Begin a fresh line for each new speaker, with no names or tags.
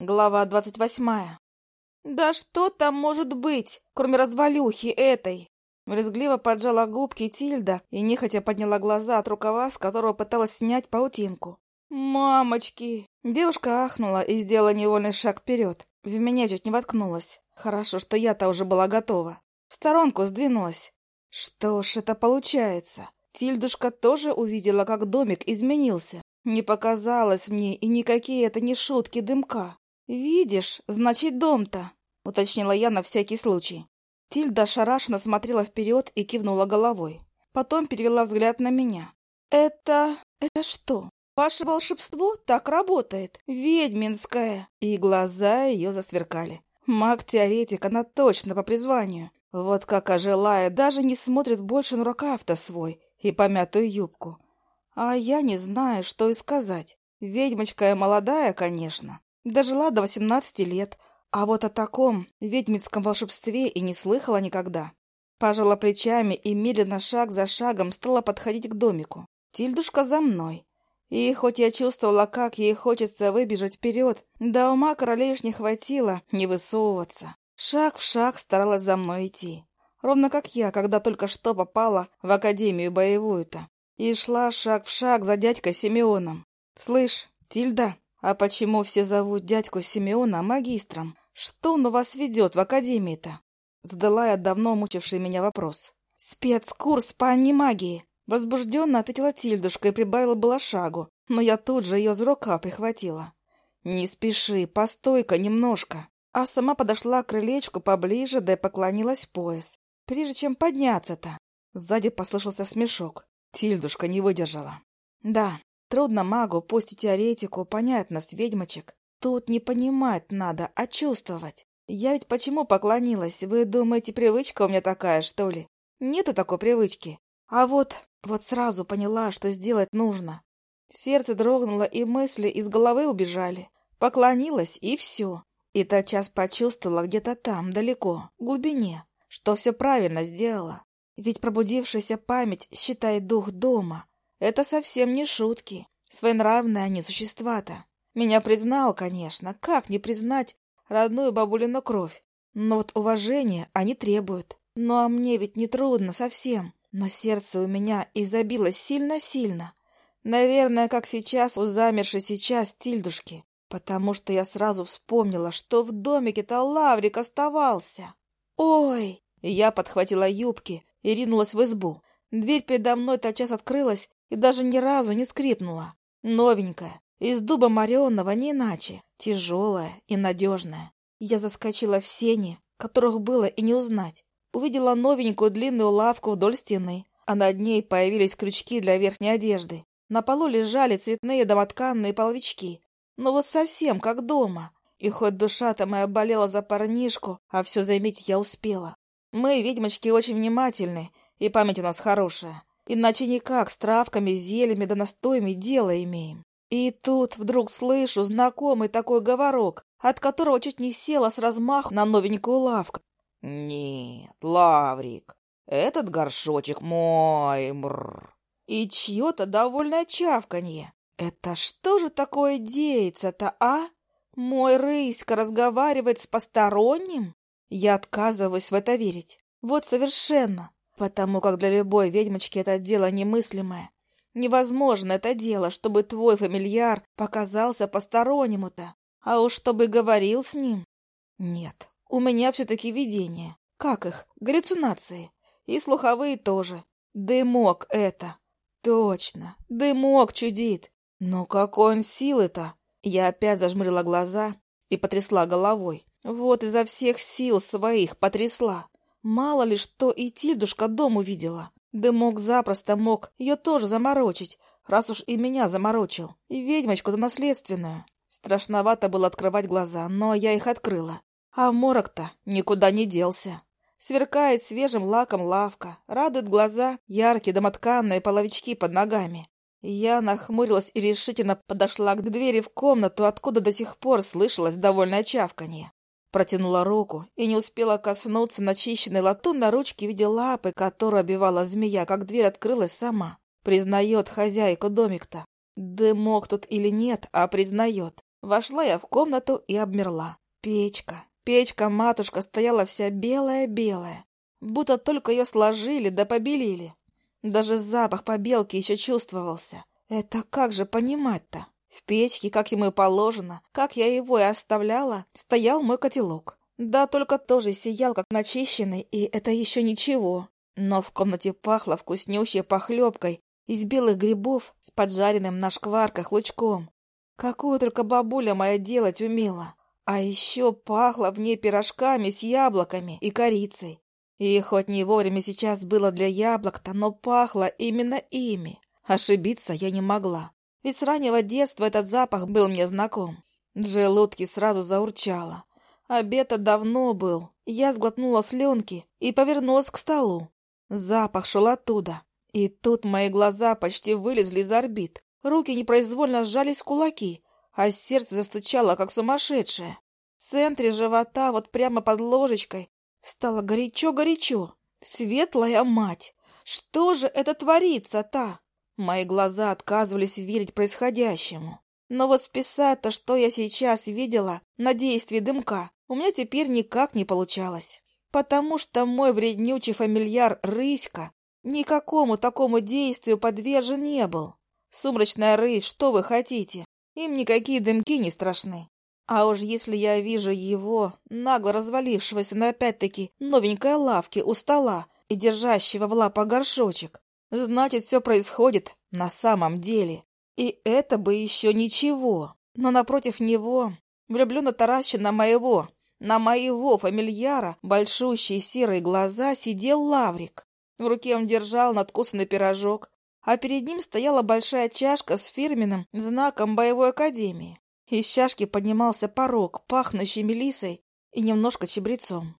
Глава двадцать восьмая. «Да что там может быть, кроме развалюхи этой?» Врезгливо поджала губки Тильда и нехотя подняла глаза от рукава, с которого пыталась снять паутинку. «Мамочки!» Девушка ахнула и сделала невольный шаг вперед. В меня чуть не воткнулась. Хорошо, что я-то уже была готова. В сторонку сдвинулась. Что ж это получается? Тильдушка тоже увидела, как домик изменился. Не показалось мне и никакие это не шутки дымка. «Видишь, значит, дом-то», — уточнила я на всякий случай. Тильда шарашно смотрела вперед и кивнула головой. Потом перевела взгляд на меня. «Это... это что? Ваше волшебство так работает. Ведьминское!» И глаза ее засверкали. Маг-теоретик, она точно по призванию. Вот как ожилая, даже не смотрит больше на рукав-то свой и помятую юбку. А я не знаю, что и сказать. Ведьмочка и молодая, конечно, Дожила до восемнадцати лет, а вот о таком ведьмицком волшебстве и не слыхала никогда. Пожала плечами и медленно шаг за шагом стала подходить к домику. Тильдушка за мной. И хоть я чувствовала, как ей хочется выбежать вперед, до ума королевиш не хватило не высовываться. Шаг в шаг старалась за мной идти. Ровно как я, когда только что попала в Академию боевую-то. И шла шаг в шаг за дядькой Симеоном. «Слышь, Тильда!» А почему все зовут дядьку Симеона магистром? Что он у вас ведет в академии-то? Задала я давно мучивший меня вопрос. Спецкурс по анимагии. Возбужденно ответила Тильдушка и прибавила было шагу, но я тут же ее с рука прихватила. «Не спеши, постой-ка немножко». А сама подошла к крылечку поближе, да и поклонилась пояс. Прежде чем подняться-то. Сзади послышался смешок. Тильдушка не выдержала. «Да, Трудно магу, пусть и теоретику, понять нас, ведьмочек. Тут не понимать надо, а чувствовать. Я ведь почему поклонилась? Вы думаете, привычка у меня такая, что ли? Нету такой привычки. А вот, вот сразу поняла, что сделать нужно. Сердце дрогнуло, и мысли из головы убежали. Поклонилась, и все. И тотчас почувствовала где-то там, далеко, в глубине, что все правильно сделала. Ведь пробудившаяся память считает дух дома, это совсем не шутки. Своенравные они существа-то. Меня признал, конечно. Как не признать родную бабулину кровь? Но вот уважения они требуют. Ну а мне ведь не трудно совсем. Но сердце у меня и забилось сильно-сильно. Наверное, как сейчас у замершей сейчас Тильдушки. Потому что я сразу вспомнила, что в домике-то Лаврик оставался. «Ой!» Я подхватила юбки и ринулась в избу. Дверь передо мной тотчас открылась, и даже ни разу не скрипнула. Новенькая, из дуба мореного не иначе, тяжелая и надежная. Я заскочила в сени, которых было и не узнать. Увидела новенькую длинную лавку вдоль стены, а над ней появились крючки для верхней одежды. На полу лежали цветные домотканные половички. но вот совсем как дома. И хоть душа-то моя болела за парнишку, а все заметить я успела. Мы, ведьмочки, очень внимательны, и память у нас хорошая. Иначе никак с травками, зельями да настоями дело имеем. И тут вдруг слышу знакомый такой говорок, от которого чуть не села с размаху на новенькую лавку. «Нет, Лаврик, этот горшочек мой, мррр!» И чье-то довольное чавканье. «Это что же такое деется-то, а? Мой рыська разговаривает с посторонним?» Я отказываюсь в это верить. Вот совершенно. Потому как для любой ведьмочки это дело немыслимое. Невозможно это дело, чтобы твой фамильяр показался постороннему-то, а уж чтобы говорил с ним. Нет, у меня все-таки видение. Как их? Галлюцинации. И слуховые тоже. Дымок это. Точно, дымок чудит. Но какой он силы-то? Я опять зажмурила глаза и потрясла головой. Вот изо всех сил своих потрясла. Мало ли что и Тильдушка дом увидела. Да мог запросто мог ее тоже заморочить, раз уж и меня заморочил. И ведьмочку-то наследственную. Страшновато было открывать глаза, но я их открыла. А морок-то никуда не делся. Сверкает свежим лаком лавка, радует глаза яркие домотканные половички под ногами. Я нахмурилась и решительно подошла к двери в комнату, откуда до сих пор слышалось довольное чавканье. Протянула руку и не успела коснуться начищенной латунной ручки, в виде лапы, которую обивала змея, как дверь открылась сама. Признает хозяйку домик-то. Дымок тут или нет, а признает. Вошла я в комнату и обмерла. Печка. Печка-матушка стояла вся белая-белая. Будто только ее сложили да побелили. Даже запах побелки еще чувствовался. Это как же понимать-то? В печке, как ему и положено, как я его и оставляла, стоял мой котелок. Да, только тоже сиял, как начищенный, и это еще ничего. Но в комнате пахло вкуснющей похлебкой из белых грибов с поджаренным на шкварках лучком. Какую только бабуля моя делать умела. А еще пахло в ней пирожками с яблоками и корицей. И хоть не вовремя сейчас было для яблок-то, но пахло именно ими. Ошибиться я не могла ведь с раннего детства этот запах был мне знаком. Желудки сразу заурчало. Обед-то давно был. Я сглотнула слюнки и повернулась к столу. Запах шел оттуда. И тут мои глаза почти вылезли из орбит. Руки непроизвольно сжались в кулаки, а сердце застучало, как сумасшедшее. В центре живота, вот прямо под ложечкой, стало горячо-горячо. Светлая мать! Что же это творится-то? Мои глаза отказывались верить происходящему. Но вот списать-то, что я сейчас видела на действии дымка, у меня теперь никак не получалось. Потому что мой вреднючий фамильяр Рыська никакому такому действию подвержен не был. Сумрачная рысь, что вы хотите? Им никакие дымки не страшны. А уж если я вижу его, нагло развалившегося на опять-таки новенькой лавке у стола и держащего в лапах горшочек, Значит, все происходит на самом деле. И это бы еще ничего. Но напротив него влюбленно тараща на моего, на моего фамильяра большущие серые глаза сидел лаврик. В руке он держал надкусанный пирожок, а перед ним стояла большая чашка с фирменным знаком боевой академии. Из чашки поднимался порог, пахнущий мелисой и немножко чебрецом.